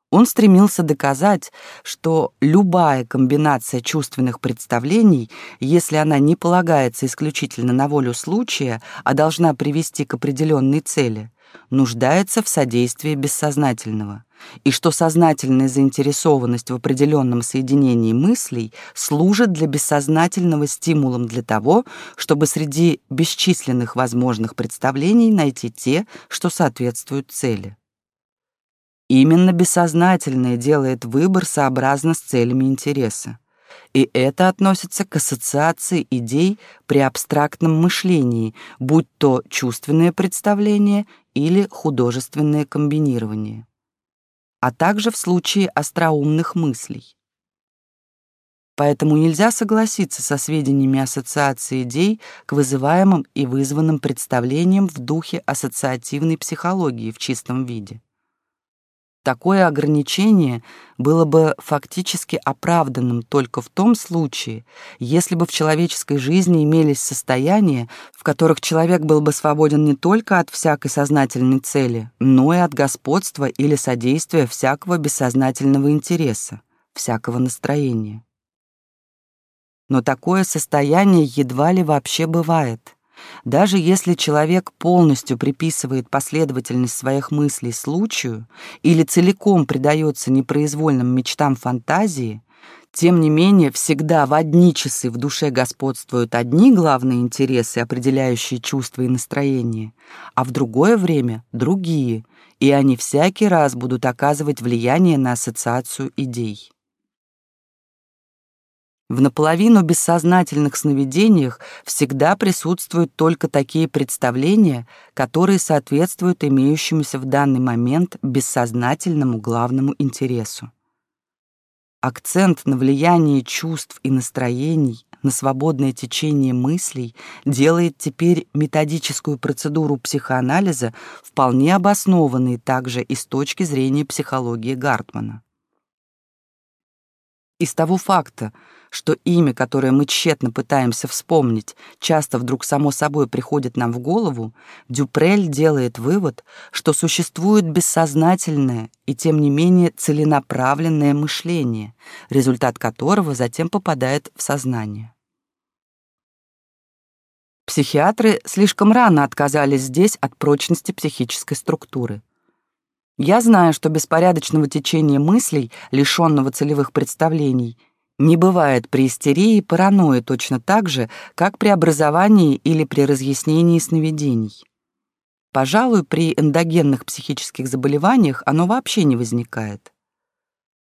Он стремился доказать, что любая комбинация чувственных представлений, если она не полагается исключительно на волю случая, а должна привести к определенной цели, нуждается в содействии бессознательного, и что сознательная заинтересованность в определенном соединении мыслей служит для бессознательного стимулом для того, чтобы среди бесчисленных возможных представлений найти те, что соответствуют цели. Именно бессознательное делает выбор сообразно с целями интереса. И это относится к ассоциации идей при абстрактном мышлении, будь то чувственное представление или художественное комбинирование, а также в случае остроумных мыслей. Поэтому нельзя согласиться со сведениями ассоциации идей к вызываемым и вызванным представлениям в духе ассоциативной психологии в чистом виде. Такое ограничение было бы фактически оправданным только в том случае, если бы в человеческой жизни имелись состояния, в которых человек был бы свободен не только от всякой сознательной цели, но и от господства или содействия всякого бессознательного интереса, всякого настроения. Но такое состояние едва ли вообще бывает. Даже если человек полностью приписывает последовательность своих мыслей случаю или целиком предается непроизвольным мечтам фантазии, тем не менее, всегда в одни часы в душе господствуют одни главные интересы, определяющие чувства и настроение, а в другое время — другие, и они всякий раз будут оказывать влияние на ассоциацию идей. В наполовину бессознательных сновидениях всегда присутствуют только такие представления, которые соответствуют имеющемуся в данный момент бессознательному главному интересу. Акцент на влияние чувств и настроений на свободное течение мыслей делает теперь методическую процедуру психоанализа вполне обоснованной также и с точки зрения психологии Гартмана. Из того факта, что имя, которое мы тщетно пытаемся вспомнить, часто вдруг само собой приходит нам в голову, Дюпрель делает вывод, что существует бессознательное и, тем не менее, целенаправленное мышление, результат которого затем попадает в сознание. Психиатры слишком рано отказались здесь от прочности психической структуры. Я знаю, что беспорядочного течения мыслей, лишенного целевых представлений, Не бывает при истерии паранойи точно так же, как при образовании или при разъяснении сновидений. Пожалуй, при эндогенных психических заболеваниях оно вообще не возникает.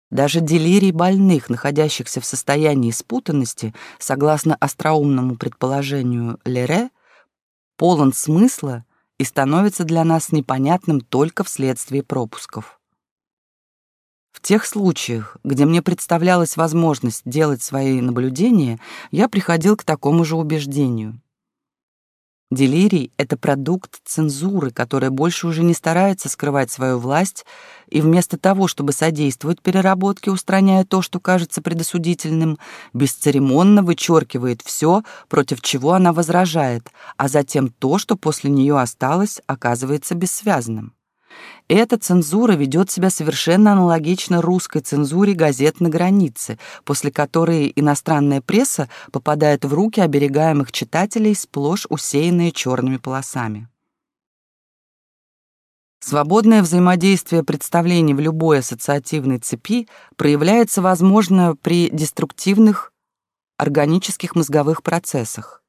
Даже делирий больных, находящихся в состоянии спутанности, согласно остроумному предположению Лере, полон смысла и становится для нас непонятным только вследствие пропусков. В тех случаях, где мне представлялась возможность делать свои наблюдения, я приходил к такому же убеждению. Делирий — это продукт цензуры, которая больше уже не старается скрывать свою власть, и вместо того, чтобы содействовать переработке, устраняя то, что кажется предосудительным, бесцеремонно вычеркивает все, против чего она возражает, а затем то, что после нее осталось, оказывается бессвязным. Эта цензура ведет себя совершенно аналогично русской цензуре газет на границе, после которой иностранная пресса попадает в руки оберегаемых читателей, сплошь усеянные черными полосами. Свободное взаимодействие представлений в любой ассоциативной цепи проявляется, возможно, при деструктивных органических мозговых процессах.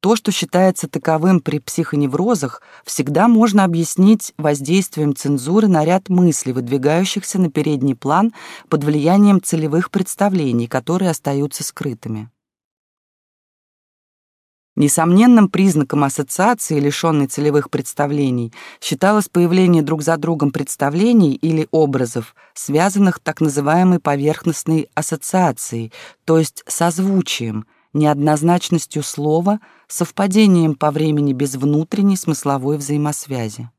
То, что считается таковым при психоневрозах, всегда можно объяснить воздействием цензуры на ряд мыслей, выдвигающихся на передний план под влиянием целевых представлений, которые остаются скрытыми. Несомненным признаком ассоциации, лишенной целевых представлений, считалось появление друг за другом представлений или образов, связанных так называемой поверхностной ассоциацией, то есть созвучием – неоднозначностью слова, совпадением по времени без внутренней смысловой взаимосвязи.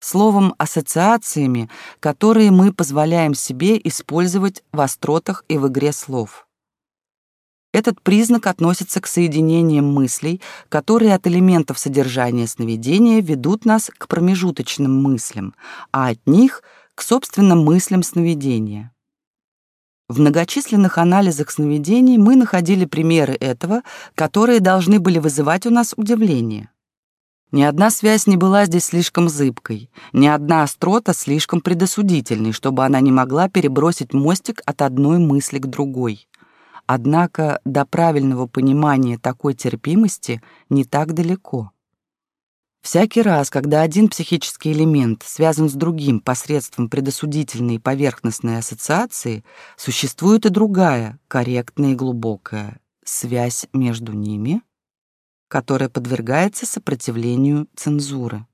Словом, ассоциациями, которые мы позволяем себе использовать в остротах и в игре слов. Этот признак относится к соединениям мыслей, которые от элементов содержания сновидения ведут нас к промежуточным мыслям, а от них — к собственным мыслям сновидения. В многочисленных анализах сновидений мы находили примеры этого, которые должны были вызывать у нас удивление. Ни одна связь не была здесь слишком зыбкой, ни одна острота слишком предосудительной, чтобы она не могла перебросить мостик от одной мысли к другой. Однако до правильного понимания такой терпимости не так далеко. Всякий раз, когда один психический элемент связан с другим посредством предосудительной и поверхностной ассоциации, существует и другая, корректная и глубокая, связь между ними, которая подвергается сопротивлению цензуры.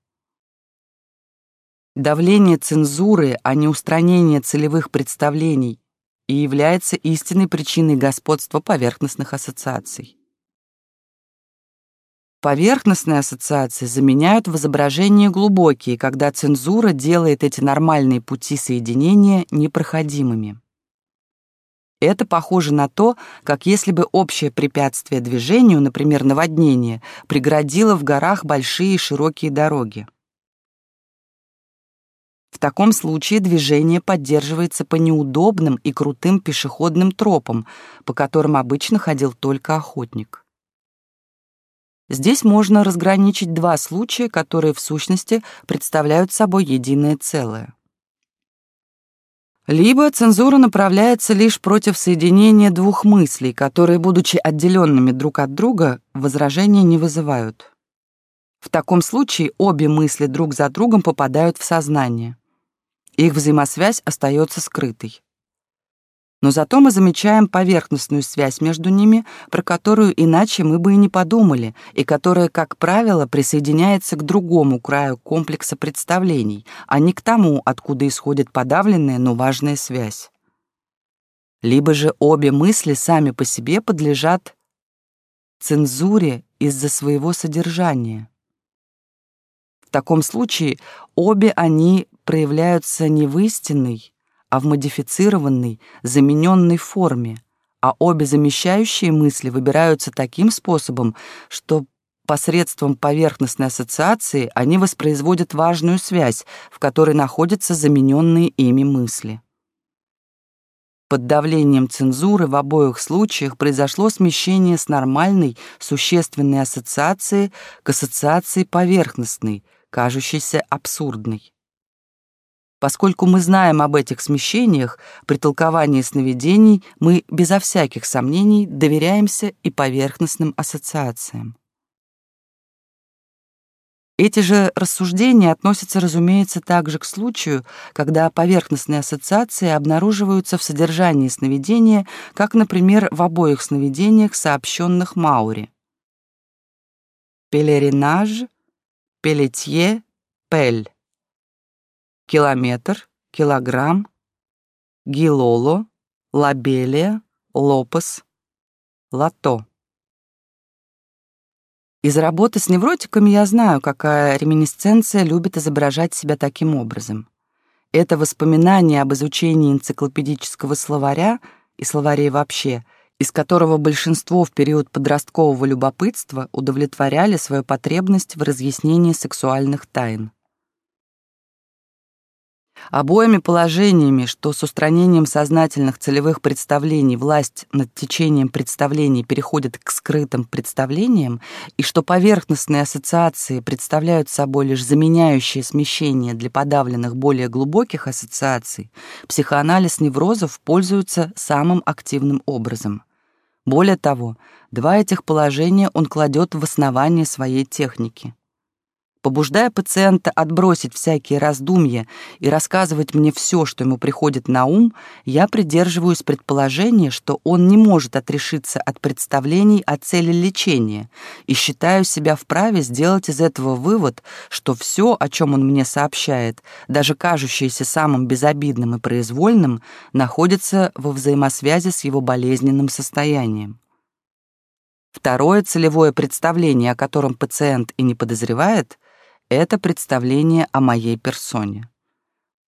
Давление цензуры, а не устранение целевых представлений, и является истинной причиной господства поверхностных ассоциаций. Поверхностные ассоциации заменяют в изображении глубокие, когда цензура делает эти нормальные пути соединения непроходимыми. Это похоже на то, как если бы общее препятствие движению, например, наводнение, преградило в горах большие широкие дороги. В таком случае движение поддерживается по неудобным и крутым пешеходным тропам, по которым обычно ходил только охотник. Здесь можно разграничить два случая, которые в сущности представляют собой единое целое. Либо цензура направляется лишь против соединения двух мыслей, которые, будучи отделенными друг от друга, возражения не вызывают. В таком случае обе мысли друг за другом попадают в сознание. Их взаимосвязь остается скрытой. Но зато мы замечаем поверхностную связь между ними, про которую иначе мы бы и не подумали, и которая, как правило, присоединяется к другому краю комплекса представлений, а не к тому, откуда исходит подавленная, но важная связь. Либо же обе мысли сами по себе подлежат цензуре из-за своего содержания. В таком случае обе они проявляются не в истинной, а в модифицированной, замененной форме, а обе замещающие мысли выбираются таким способом, что посредством поверхностной ассоциации они воспроизводят важную связь, в которой находятся замененные ими мысли. Под давлением цензуры в обоих случаях произошло смещение с нормальной, существенной ассоциации к ассоциации поверхностной, кажущейся абсурдной. Поскольку мы знаем об этих смещениях, при толковании сновидений мы безо всяких сомнений доверяемся и поверхностным ассоциациям. Эти же рассуждения относятся, разумеется, также к случаю, когда поверхностные ассоциации обнаруживаются в содержании сновидения, как, например, в обоих сновидениях, сообщенных Маури. Пелеринаж, пелетье, пель километр, килограмм, гилоло, лабелия, лопас, лото. Из работы с невротиками я знаю, какая реминисценция любит изображать себя таким образом. Это воспоминание об изучении энциклопедического словаря и словарей вообще, из которого большинство в период подросткового любопытства удовлетворяли свою потребность в разъяснении сексуальных тайн. Обоими положениями, что с устранением сознательных целевых представлений власть над течением представлений переходит к скрытым представлениям, и что поверхностные ассоциации представляют собой лишь заменяющее смещение для подавленных более глубоких ассоциаций, психоанализ неврозов пользуется самым активным образом. Более того, два этих положения он кладет в основание своей техники. Побуждая пациента отбросить всякие раздумья и рассказывать мне все, что ему приходит на ум, я придерживаюсь предположения, что он не может отрешиться от представлений о цели лечения и считаю себя вправе сделать из этого вывод, что все, о чем он мне сообщает, даже кажущееся самым безобидным и произвольным, находится во взаимосвязи с его болезненным состоянием. Второе целевое представление, о котором пациент и не подозревает, это представление о моей персоне.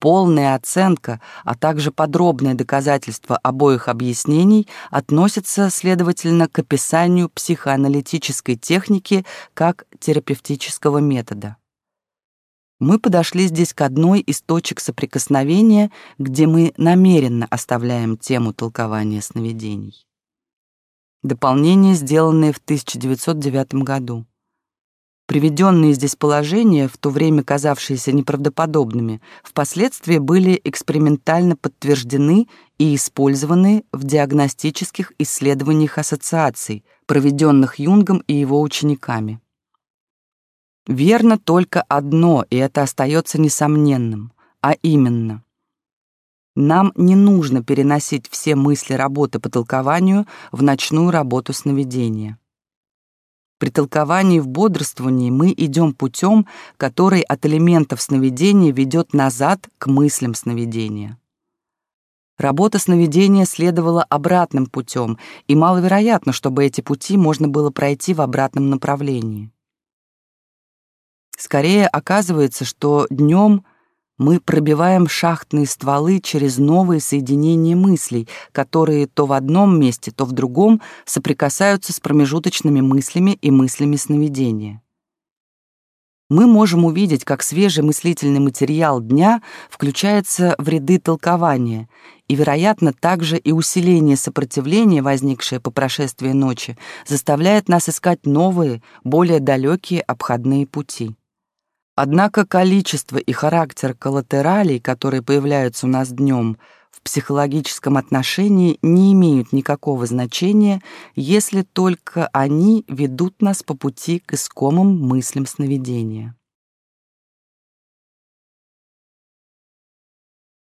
Полная оценка, а также подробное доказательство обоих объяснений относятся, следовательно, к описанию психоаналитической техники как терапевтического метода. Мы подошли здесь к одной из точек соприкосновения, где мы намеренно оставляем тему толкования сновидений. Дополнение, сделанное в 1909 году. Приведенные здесь положения, в то время казавшиеся неправдоподобными, впоследствии были экспериментально подтверждены и использованы в диагностических исследованиях ассоциаций, проведенных Юнгом и его учениками. Верно только одно, и это остается несомненным, а именно нам не нужно переносить все мысли работы по толкованию в ночную работу сновидения. При толковании в бодрствовании мы идем путем, который от элементов сновидения ведет назад к мыслям сновидения. Работа сновидения следовала обратным путем, и маловероятно, чтобы эти пути можно было пройти в обратном направлении. Скорее оказывается, что днем мы пробиваем шахтные стволы через новые соединения мыслей, которые то в одном месте, то в другом соприкасаются с промежуточными мыслями и мыслями сновидения. Мы можем увидеть, как свежий мыслительный материал дня включается в ряды толкования, и, вероятно, также и усиление сопротивления, возникшее по прошествии ночи, заставляет нас искать новые, более далекие обходные пути. Однако количество и характер коллатералей, которые появляются у нас днем, в психологическом отношении не имеют никакого значения, если только они ведут нас по пути к искомым мыслям сновидения.